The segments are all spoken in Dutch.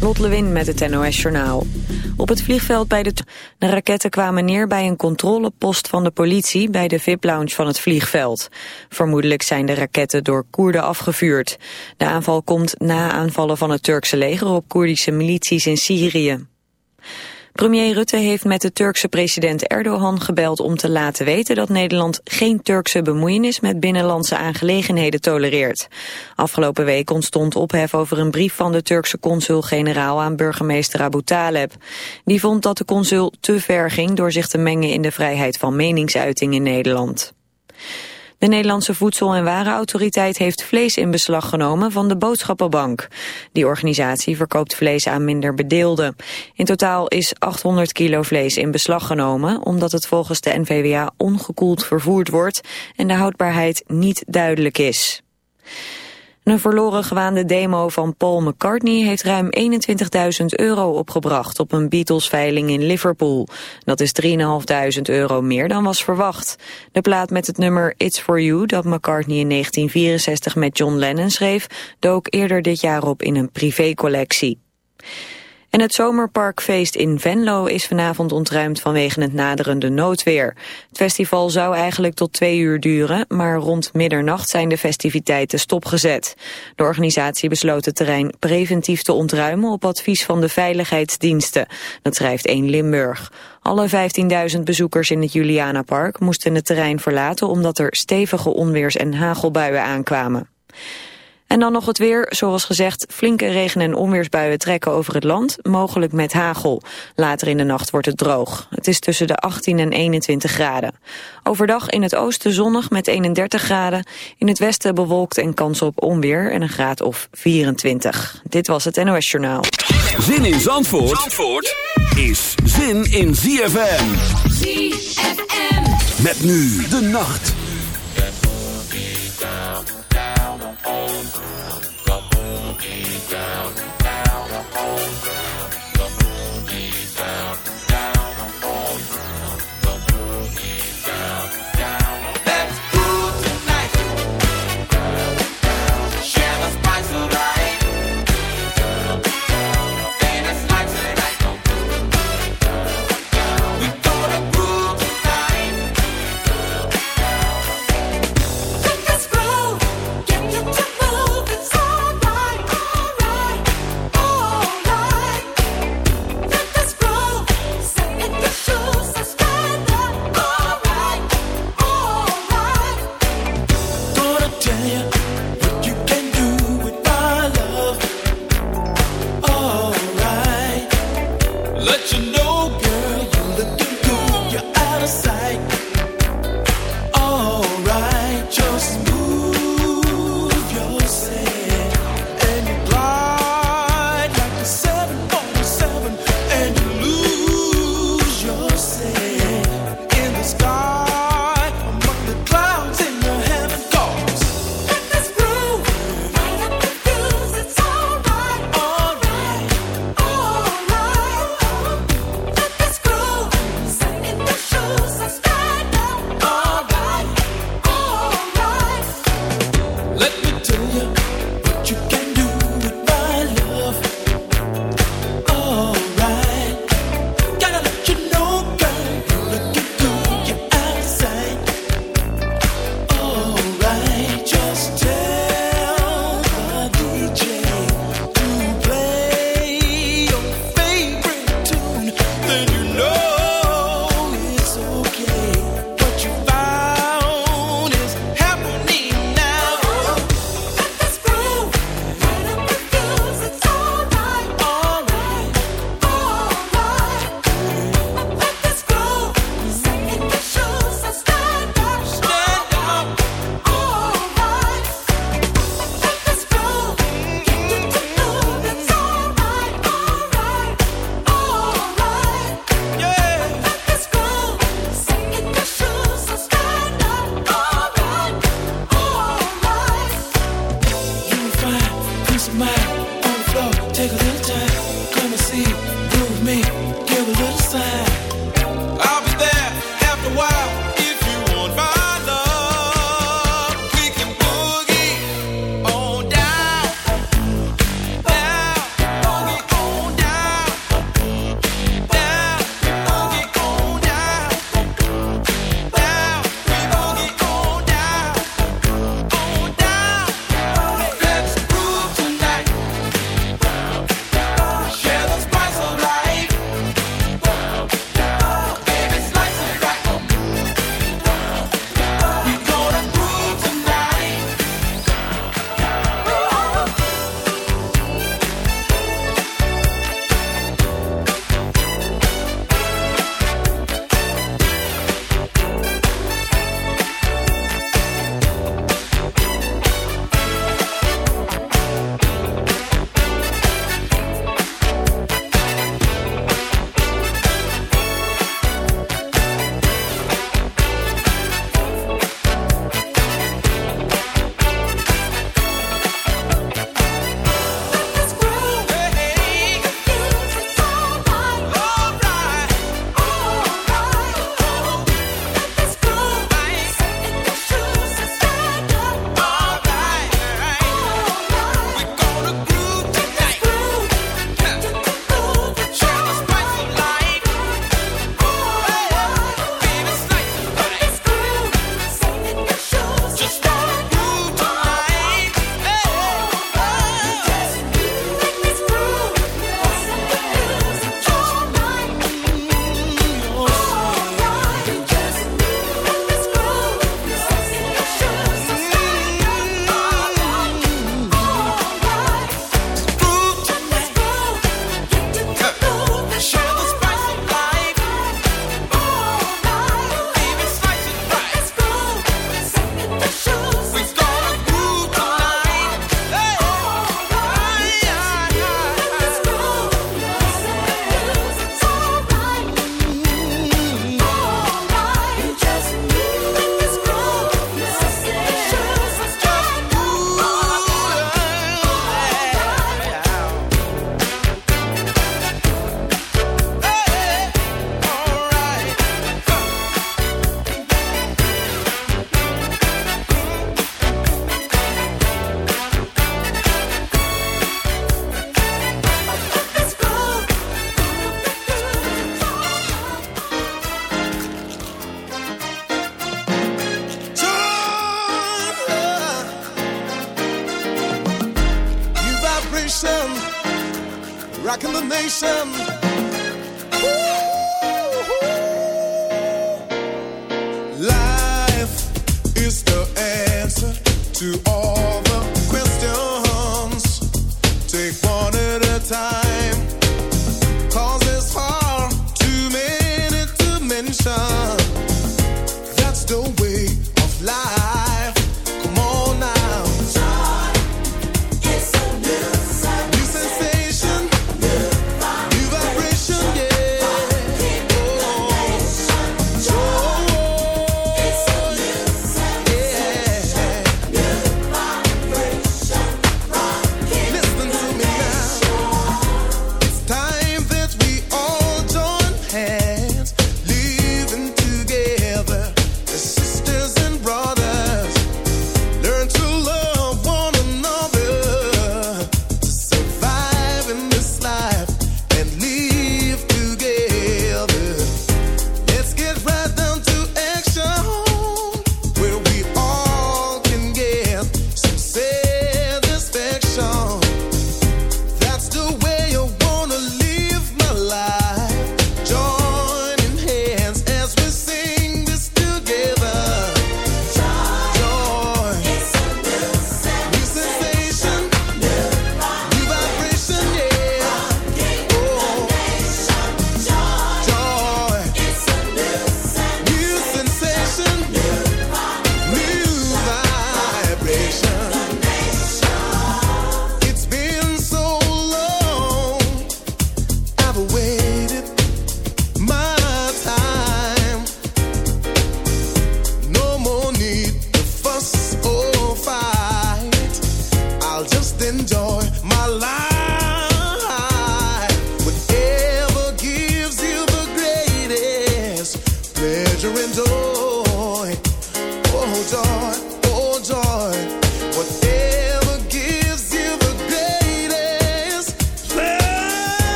Lot met het NOS Journaal. Op het vliegveld bij de... De raketten kwamen neer bij een controlepost van de politie... bij de VIP-lounge van het vliegveld. Vermoedelijk zijn de raketten door Koerden afgevuurd. De aanval komt na aanvallen van het Turkse leger... op Koerdische milities in Syrië. Premier Rutte heeft met de Turkse president Erdogan gebeld om te laten weten dat Nederland geen Turkse bemoeienis met binnenlandse aangelegenheden tolereert. Afgelopen week ontstond ophef over een brief van de Turkse consul-generaal aan burgemeester Abu Taleb. Die vond dat de consul te ver ging door zich te mengen in de vrijheid van meningsuiting in Nederland. De Nederlandse Voedsel- en Warenautoriteit heeft vlees in beslag genomen van de Boodschappenbank. Die organisatie verkoopt vlees aan minder bedeelden. In totaal is 800 kilo vlees in beslag genomen, omdat het volgens de NVWA ongekoeld vervoerd wordt en de houdbaarheid niet duidelijk is. Een verloren gewaande demo van Paul McCartney heeft ruim 21.000 euro opgebracht op een Beatles-veiling in Liverpool. Dat is 3.500 euro meer dan was verwacht. De plaat met het nummer It's For You, dat McCartney in 1964 met John Lennon schreef, dook eerder dit jaar op in een privécollectie. En het zomerparkfeest in Venlo is vanavond ontruimd vanwege het naderende noodweer. Het festival zou eigenlijk tot twee uur duren, maar rond middernacht zijn de festiviteiten stopgezet. De organisatie besloot het terrein preventief te ontruimen op advies van de veiligheidsdiensten. Dat schrijft 1 Limburg. Alle 15.000 bezoekers in het Julianapark moesten het terrein verlaten omdat er stevige onweers- en hagelbuien aankwamen. En dan nog het weer. Zoals gezegd, flinke regen- en onweersbuien trekken over het land, mogelijk met hagel. Later in de nacht wordt het droog. Het is tussen de 18 en 21 graden. Overdag in het oosten zonnig met 31 graden. In het westen bewolkt en kans op onweer en een graad of 24. Dit was het NOS Journaal. Zin in Zandvoort, Zandvoort is zin in ZFM. ZFM. Met nu de nacht. some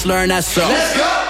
just learn that song. Let's go!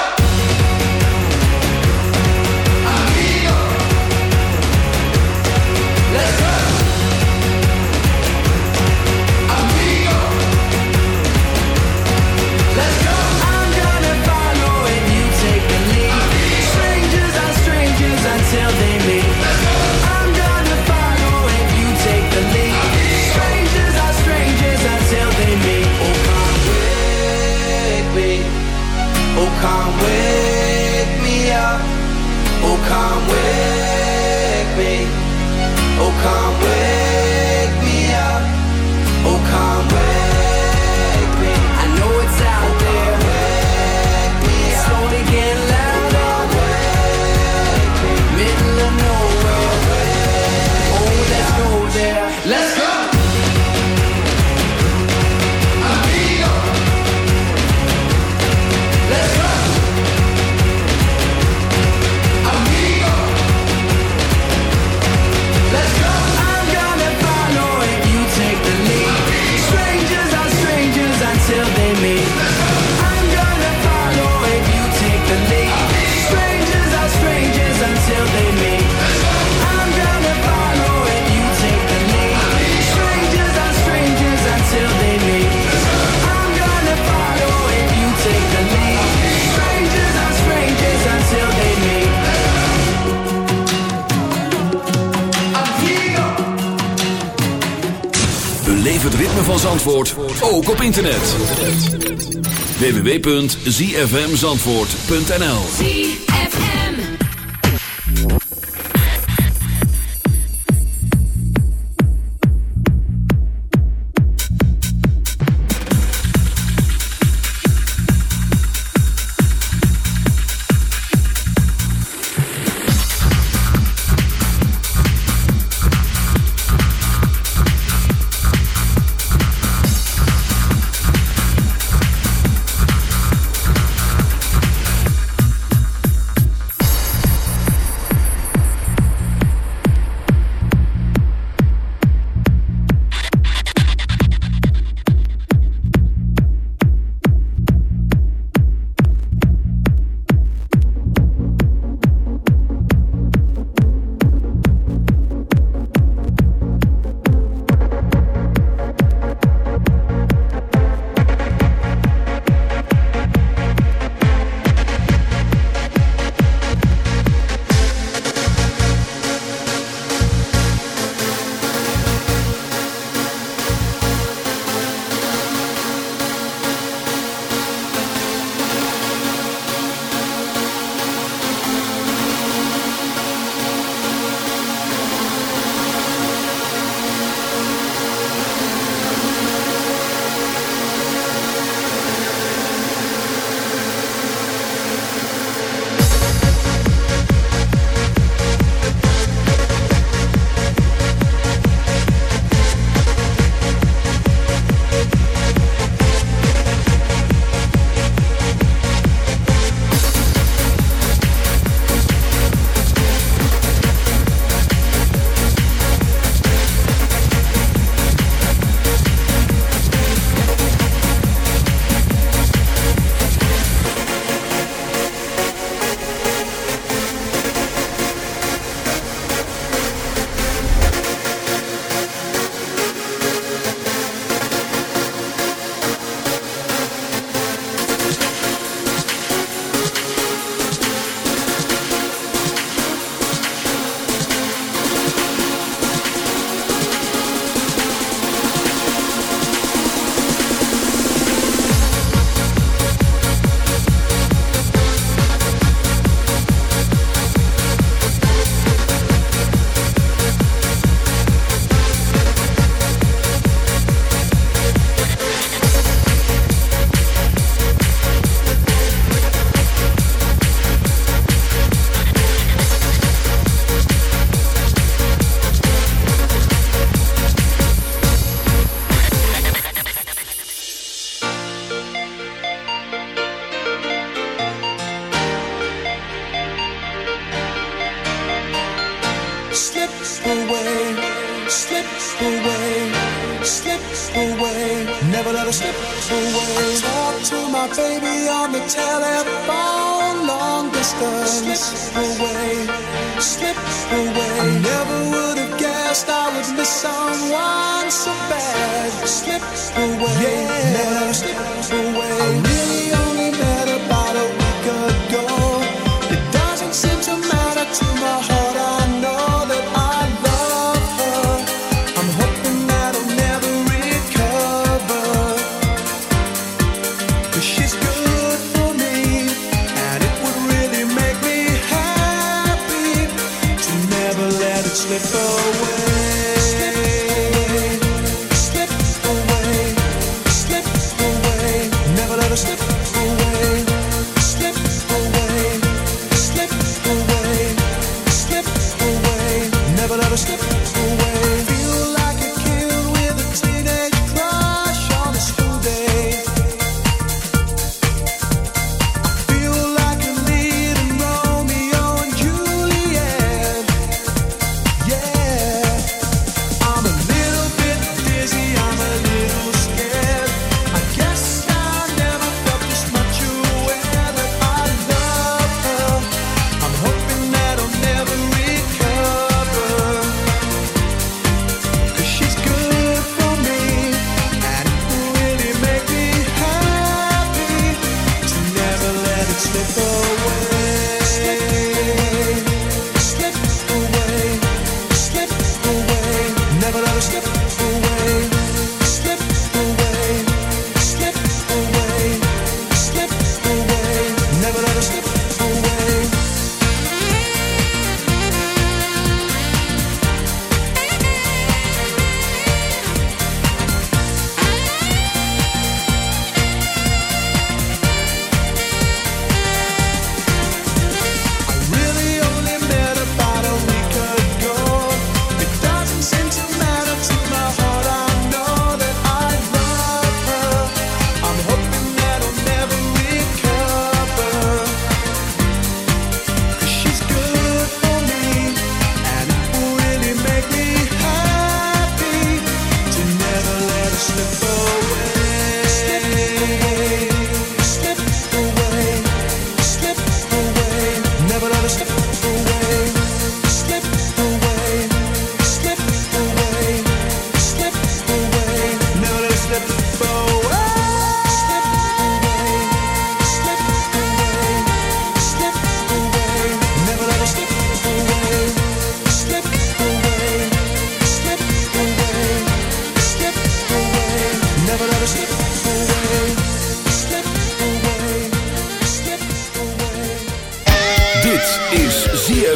www.zfmzandvoort.nl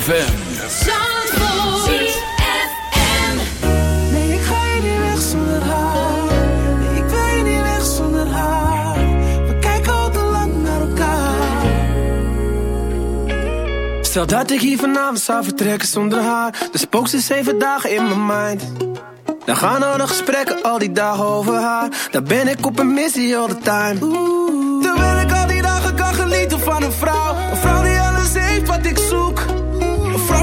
ZFM. Nee, ik ga niet weg zonder haar. Nee, ik ga je niet weg zonder haar. We kijken al te lang naar elkaar. Stel dat ik hier vanavond zou vertrekken zonder haar. Dan spookt ze zeven dagen in mijn mind. Dan gaan al de gesprekken al die dagen over haar. Dan ben ik op een missie all the time. Oeh. Terwijl ik al die dagen kan genieten van een vrouw. Een vrouw die alles heeft wat ik zoek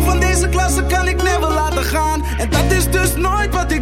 van deze klasse kan ik never laten gaan. En dat is dus nooit wat ik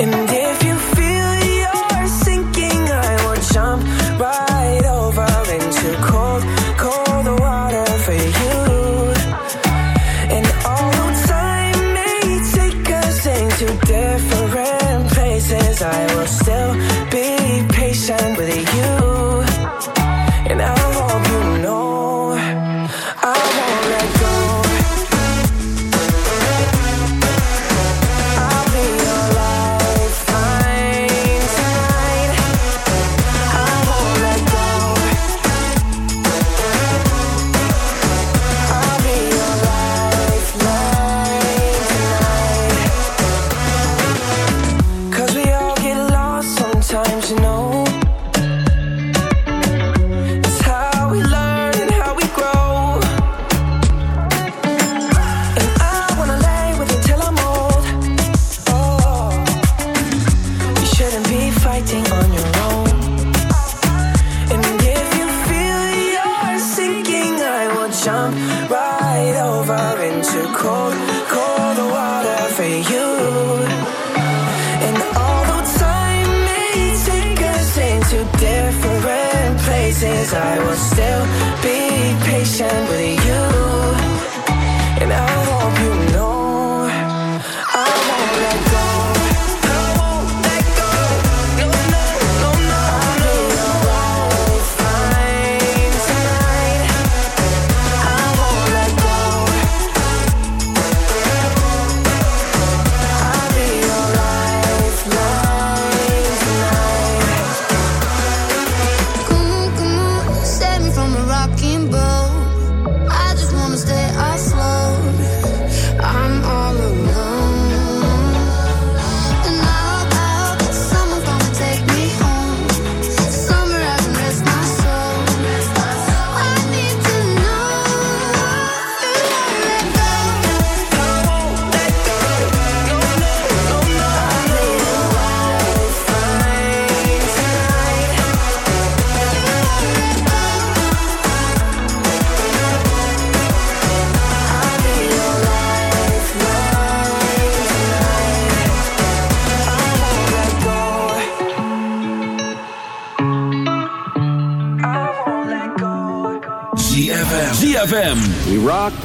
in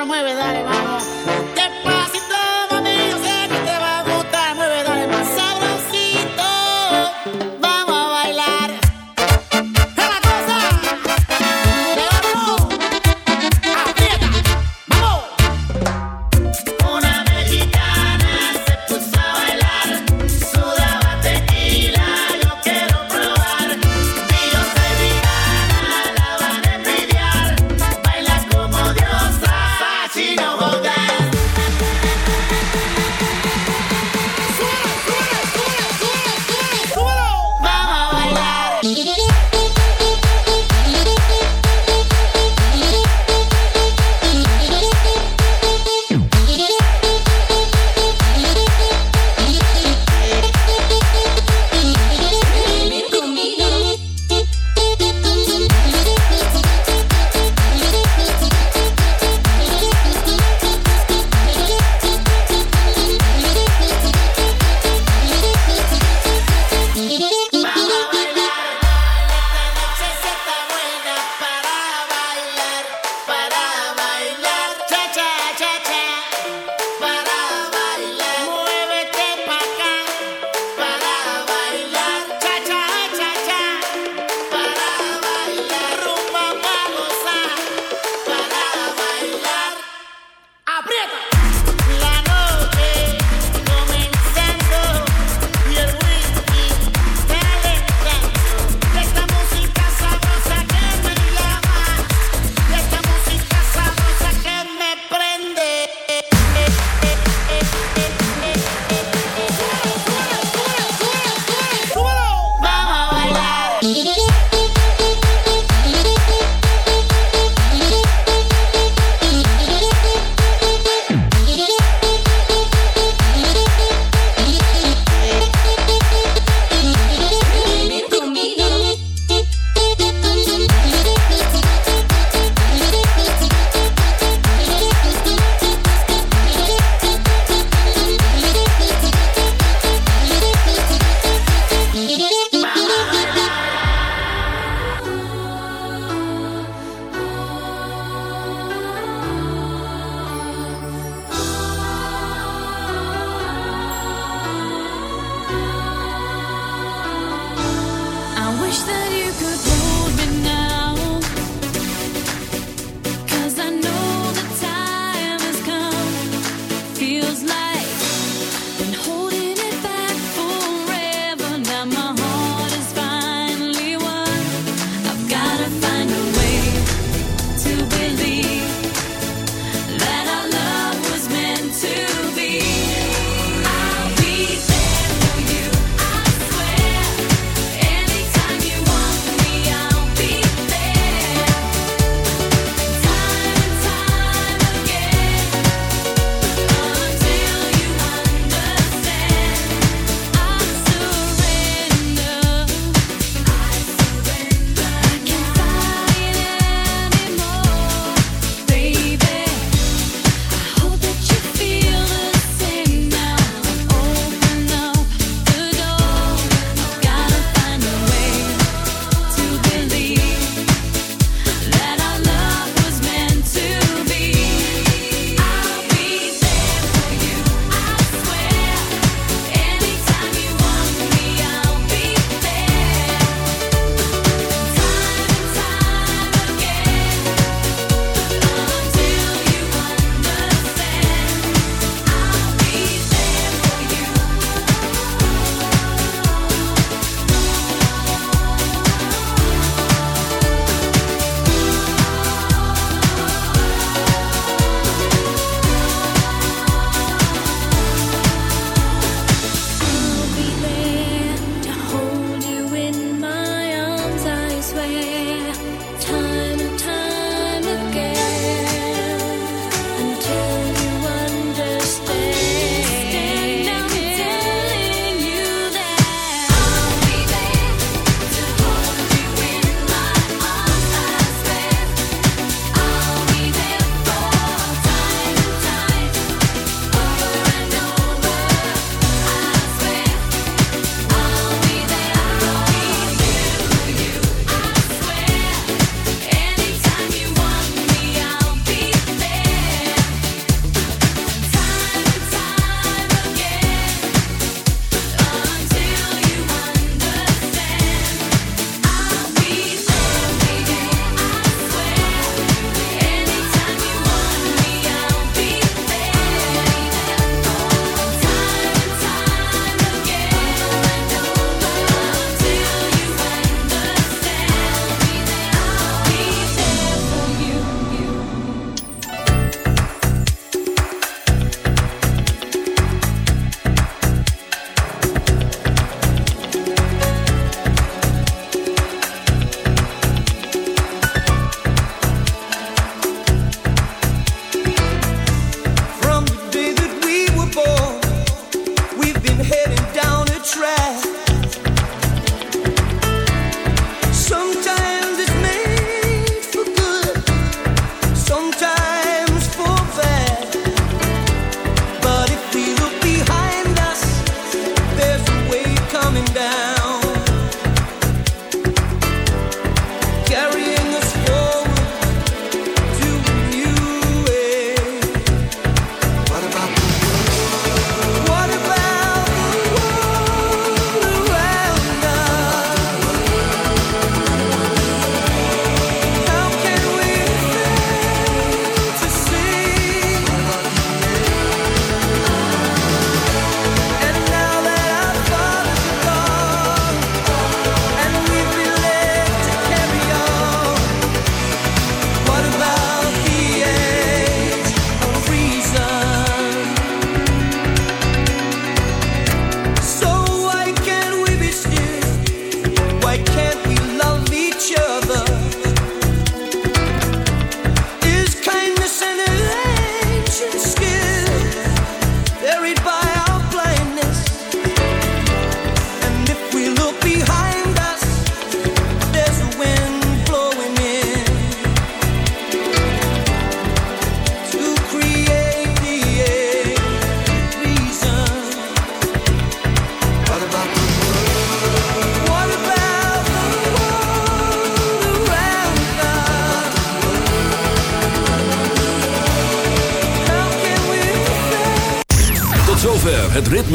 lo mueve, dale.